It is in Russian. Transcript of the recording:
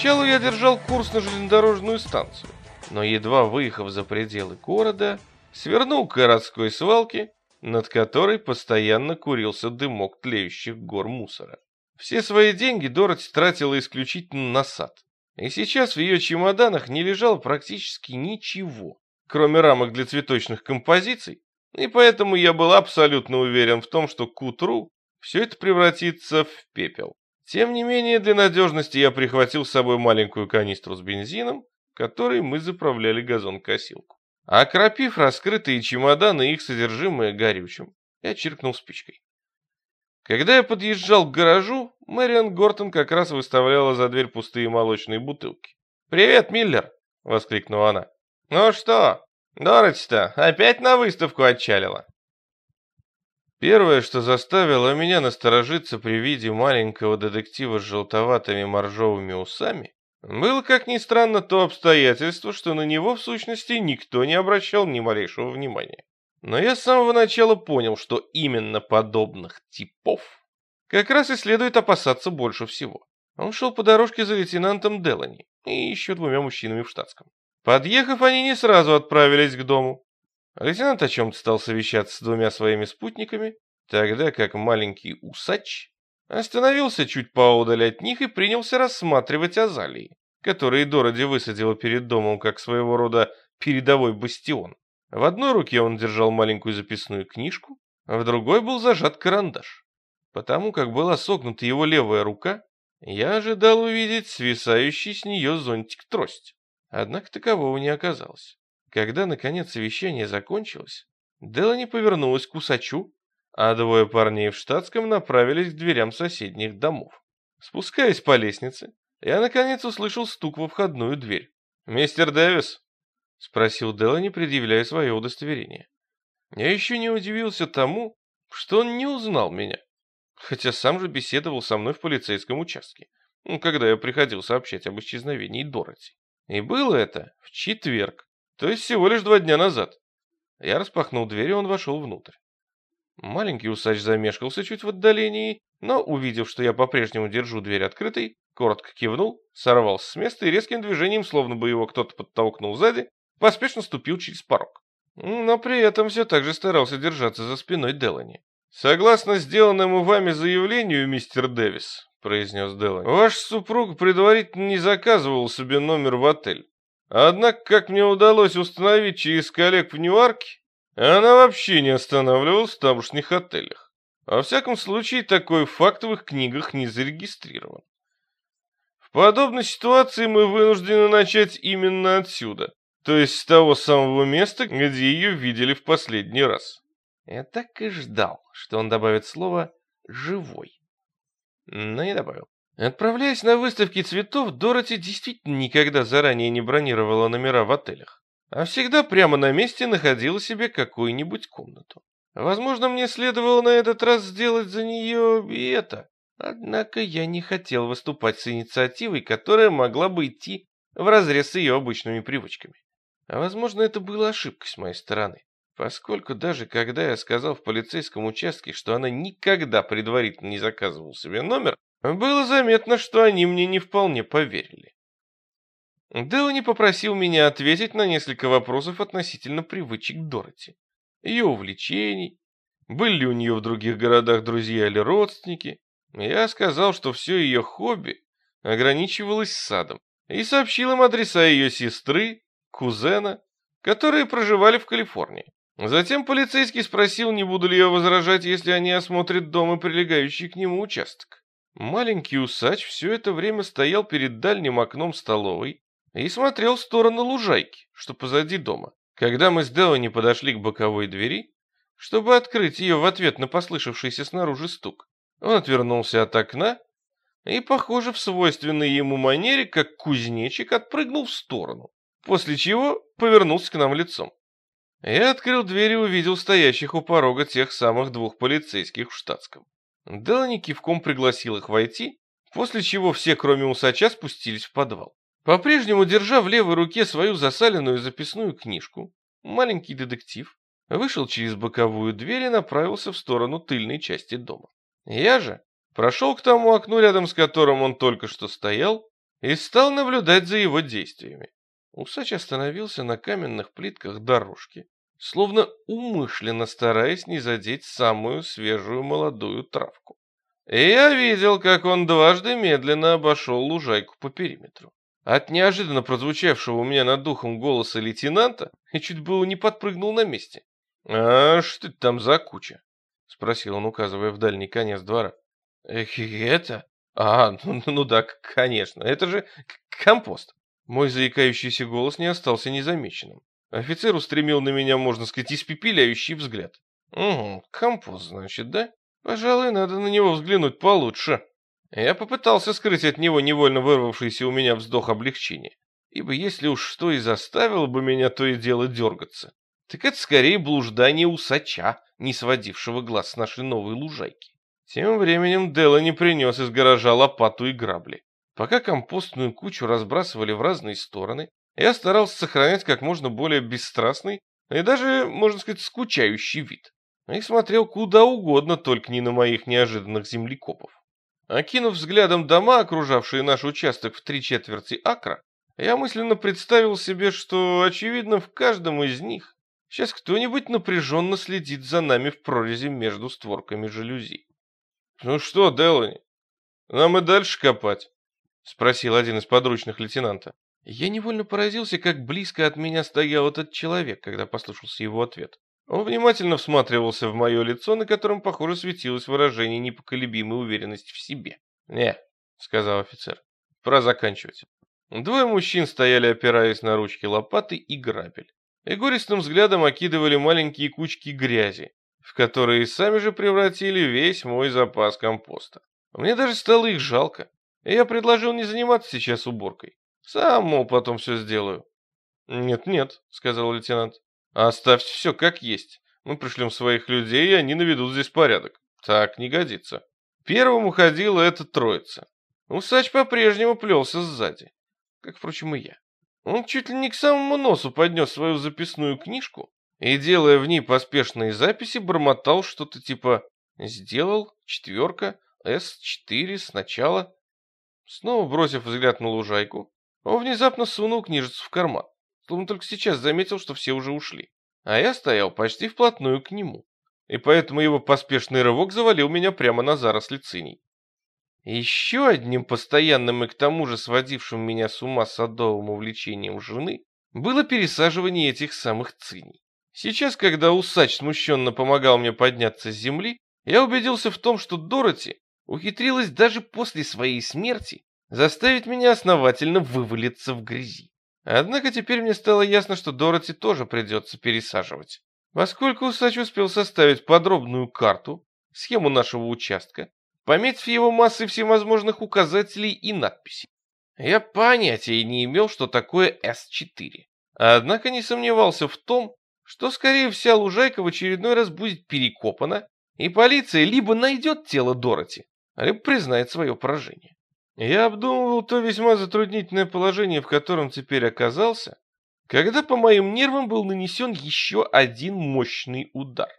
Поначалу я держал курс на железнодорожную станцию, но едва выехав за пределы города, свернул к городской свалке, над которой постоянно курился дымок тлеющих гор мусора. Все свои деньги Дороти тратила исключительно на сад, и сейчас в ее чемоданах не лежало практически ничего, кроме рамок для цветочных композиций, и поэтому я был абсолютно уверен в том, что к утру все это превратится в пепел. Тем не менее, для надежности я прихватил с собой маленькую канистру с бензином, которой мы заправляли газон-косилку. Окропив раскрытые чемоданы и их содержимое горючим, я чиркнул спичкой. Когда я подъезжал к гаражу, Мэриан Гортон как раз выставляла за дверь пустые молочные бутылки. «Привет, Миллер!» — воскликнула она. «Ну что, Дороти-то опять на выставку отчалила?» Первое, что заставило меня насторожиться при виде маленького детектива с желтоватыми моржовыми усами, было, как ни странно, то обстоятельство, что на него, в сущности, никто не обращал ни малейшего внимания. Но я с самого начала понял, что именно подобных типов как раз и следует опасаться больше всего. Он шел по дорожке за лейтенантом Делани и еще двумя мужчинами в штатском. Подъехав, они не сразу отправились к дому. Лейтенант о чем-то стал совещаться с двумя своими спутниками, тогда как маленький усач остановился чуть поодаль от них и принялся рассматривать азалии, которые Дороди высадила перед домом как своего рода передовой бастион. В одной руке он держал маленькую записную книжку, а в другой был зажат карандаш. Потому как была согнута его левая рука, я ожидал увидеть свисающий с нее зонтик-трость. Однако такового не оказалось. Когда, наконец, совещание закончилось, Делани повернулась к усачу, а двое парней в штатском направились к дверям соседних домов. Спускаясь по лестнице, я, наконец, услышал стук во входную дверь. «Мистер Дэвис?» — спросил Делани, предъявляя свое удостоверение. Я еще не удивился тому, что он не узнал меня, хотя сам же беседовал со мной в полицейском участке, когда я приходил сообщать об исчезновении Дороти. И было это в четверг, то есть всего лишь два дня назад. Я распахнул дверь, и он вошел внутрь. Маленький усач замешкался чуть в отдалении, но, увидев, что я по-прежнему держу дверь открытой, коротко кивнул, сорвался с места и резким движением, словно бы его кто-то подтолкнул сзади, поспешно ступил через порог. Но при этом все так же старался держаться за спиной Делани. «Согласно сделанному вами заявлению, мистер Дэвис», — произнес Делани, — «ваш супруг предварительно не заказывал себе номер в отель. Однако, как мне удалось установить через коллег в Ньюарке, она вообще не останавливалась в тамошних отелях. Во всяком случае, такой факт в их книгах не зарегистрирован. В подобной ситуации мы вынуждены начать именно отсюда, то есть с того самого места, где ее видели в последний раз. Я так и ждал, что он добавит слово «живой». Но не добавил. Отправляясь на выставки цветов, Дороти действительно никогда заранее не бронировала номера в отелях, а всегда прямо на месте находила себе какую-нибудь комнату. Возможно, мне следовало на этот раз сделать за нее и это. Однако я не хотел выступать с инициативой, которая могла бы идти вразрез с ее обычными привычками. А возможно, это была ошибка с моей стороны, поскольку даже когда я сказал в полицейском участке, что она никогда предварительно не заказывала себе номер, было заметно, что они мне не вполне поверили. Делани попросил меня ответить на несколько вопросов относительно привычек Дороти, ее увлечений, были ли у нее в других городах друзья или родственники. Я сказал, что все ее хобби ограничивалось садом, и сообщил им адреса ее сестры, кузена, которые проживали в Калифорнии. Затем полицейский спросил, не буду ли я возражать, если они осмотрят дом и прилегающий к нему участок. Маленький усач все это время стоял перед дальним окном столовой и смотрел в сторону лужайки, что позади дома. Когда мы с Делани подошли к боковой двери, чтобы открыть ее в ответ на послышавшийся снаружи стук, он отвернулся от окна и, похоже, в свойственной ему манере, как кузнечик, отпрыгнул в сторону, после чего повернулся к нам лицом. Я открыл дверь и увидел стоящих у порога тех самых двух полицейских в штатском. Делани кивком пригласил их войти, после чего все, кроме усача, спустились в подвал. По-прежнему, держа в левой руке свою засаленную записную книжку, маленький детектив вышел через боковую дверь и направился в сторону тыльной части дома. Я же прошел к тому окну, рядом с которым он только что стоял, и стал наблюдать за его действиями. Усач остановился на каменных плитках дорожки, словно умышленно стараясь не задеть самую свежую молодую травку. И я видел, как он дважды медленно обошел лужайку по периметру. От неожиданно прозвучавшего у меня над духом голоса лейтенанта я чуть было не подпрыгнул на месте. «А что это там за куча?» — спросил он, указывая в дальний конец двора. «Эх, это? А, ну, ну да, конечно, это же компост». Мой заикающийся голос не остался незамеченным. Офицер устремил на меня, можно сказать, испепеляющий взгляд. «Угу, компост, значит, да? Пожалуй, надо на него взглянуть получше». Я попытался скрыть от него невольно вырвавшийся у меня вздох облегчения, ибо если уж что и заставило бы меня то и дело дергаться, так это скорее блуждание усача, не сводившего глаз с нашей новой лужайки. Тем временем Делани принес из гаража лопату и грабли. Пока компостную кучу разбрасывали в разные стороны, я старался сохранять как можно более бесстрастный и даже, можно сказать, скучающий вид. И смотрел куда угодно, только не на моих неожиданных землекопов. Окинув взглядом дома, окружавшие наш участок в три четверти акра, я мысленно представил себе, что, очевидно, в каждом из них сейчас кто-нибудь напряженно следит за нами в прорези между створками жалюзи. «Ну что, Делани, нам и дальше копать?» — спросил один из подручных лейтенанта. Я невольно поразился, как близко от меня стоял этот человек, когда послушался его ответ. Он внимательно всматривался в мое лицо, на котором, похоже, светилось выражение непоколебимой уверенности в себе. «Не», — сказал офицер, — «пора заканчивать». Двое мужчин стояли, опираясь на ручки лопаты и грабель, и горестным взглядом окидывали маленькие кучки грязи, в которые сами же превратили весь мой запас компоста. Мне даже стало их жалко. И я предложил не заниматься сейчас уборкой. Сам, мол, потом все сделаю. «Нет-нет», — сказал лейтенант, — «оставьте все как есть. Мы пришлем своих людей, и они наведут здесь порядок. Так не годится». Первым уходила эта троица. Усач по-прежнему плелся сзади, как, впрочем, и я. Он чуть ли не к самому носу поднес свою записную книжку и, делая в ней поспешные записи, бормотал что-то типа «Сделал, четверка, С4 сначала». Снова бросив взгляд на лужайку, он внезапно сунул книжицу в карман, словно только сейчас заметил, что все уже ушли. А я стоял почти вплотную к нему, и поэтому его поспешный рывок завалил меня прямо на заросли циней. Еще одним постоянным и к тому же сводившим меня с ума садовым увлечением жены было пересаживание этих самых циней. Сейчас, когда усач смущенно помогал мне подняться с земли, я убедился в том, что Дороти ухитрилась даже после своей смерти заставить меня основательно вывалиться в грязи. Однако теперь мне стало ясно, что Дороти тоже придется пересаживать. Поскольку Усач успел составить подробную карту, схему нашего участка, пометив его массой всевозможных указателей и надписей. Я понятия не имел, что такое С4. Однако не сомневался в том, что, скорее, вся лужайка в очередной раз будет перекопана, и полиция либо найдет тело Дороти, либо признает свое поражение. Я обдумывал то весьма затруднительное положение, в котором теперь оказался, когда по моим нервам был нанесен еще один мощный удар.